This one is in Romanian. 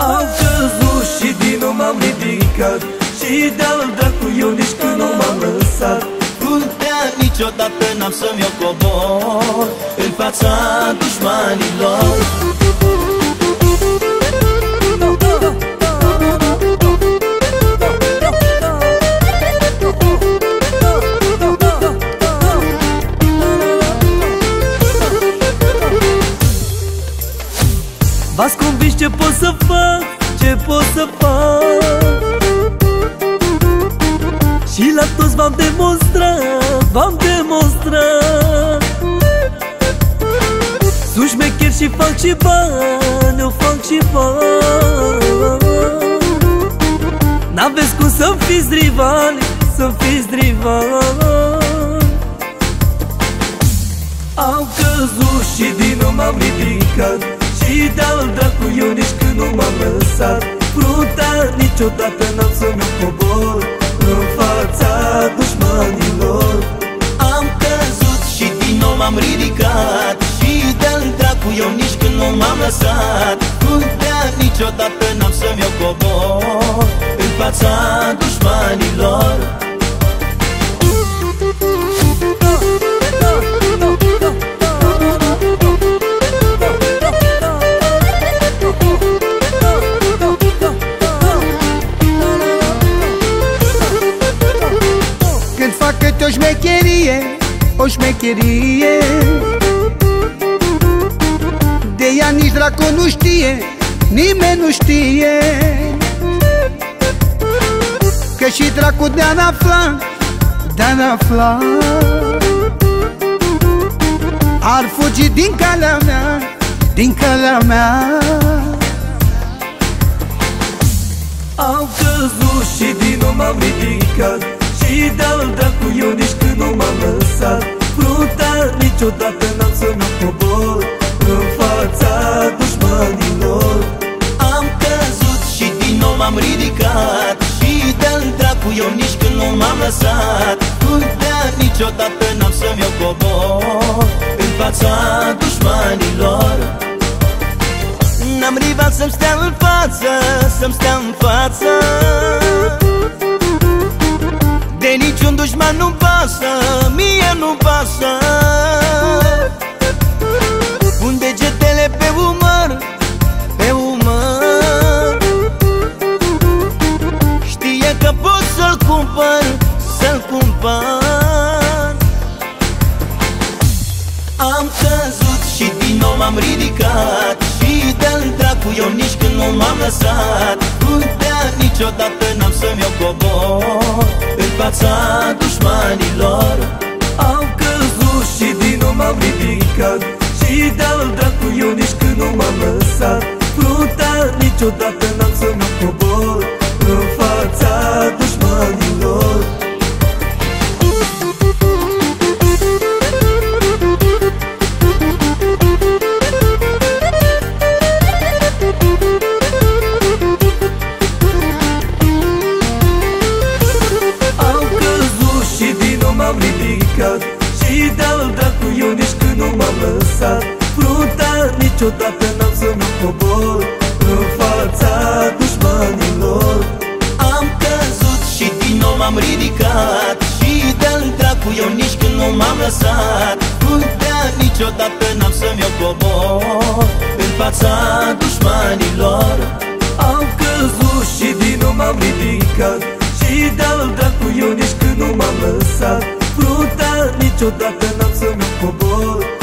Am căzut și din nou m-am ridicat Și de-al dracu eu nici când nu m-am lăsat Puntea niciodată n-am să-mi o cobor În fața dușmanilor V-ați convins ce pot să fac, ce pot să fac. Și la toți v-am demonstrat, v-am demonstrat. Sunt șmecher și fac și bani, eu fac și bani. N-aveți cum să fiți rivali, să fiți rivali. Am căzut și din nou m-am ridicat și de-al dracu eu nici când nu m-am lăsat Fruntea niciodată n-am să-mi cobor În fața dușmanilor. Am căzut și din nou m-am ridicat. Și de-al dracu eu nici când nu m-am lăsat Fruntea niciodată n-am să-mi cobor În fața dușmanilor șmecherie, o șmecherie. De ea nici dracu nu știe, nimeni nu știe. Că și dracu de-a afla, de-a afla Ar fugi din calea mea, din calea mea. Am căzut și din nou m-am ridicat și de-al dracu eu nici când nu m-am lăsat. Fruntea niciodată n-am să nu cobor. În fața dușmanilor Am căzut și din nou m-am ridicat. Și de-al dracu eu nici când nu m-am lăsat. Fruntea niciodată n-am să-mi o cobor. În fața dușmanilor N-am rival să-mi stea în față, să-mi stea în față de niciun dușman nu pasă, mie nu pasă. Un degetele pe umăr, pe umăr. Știe că pot să-l cumpăr, să-l cumpăr. Am căzut și din nou m-am ridicat. Și de-al dracu eu nici când nu m-am lăsat. Puntea niciodată n-am să-mi o cobor fața dușmanilor. Am căzut și din nou m-am ridicat. Și de-al dracu eu nici când nu m-am lăsat. Fruntea niciodată lăsat Fruntea niciodată n-am să nu cobor În fața dușmanilor. Am căzut și din nou m-am ridicat Și de-al dracu eu nici când nu m-am lăsat. Fruntea niciodată n-am să-mi o cobor În fața dușmanilor. Am căzut și din nou m-am ridicat Și de-al dracu eu nici când nu m-am lăsat. Fruntea niciodată n-am să-mi cobor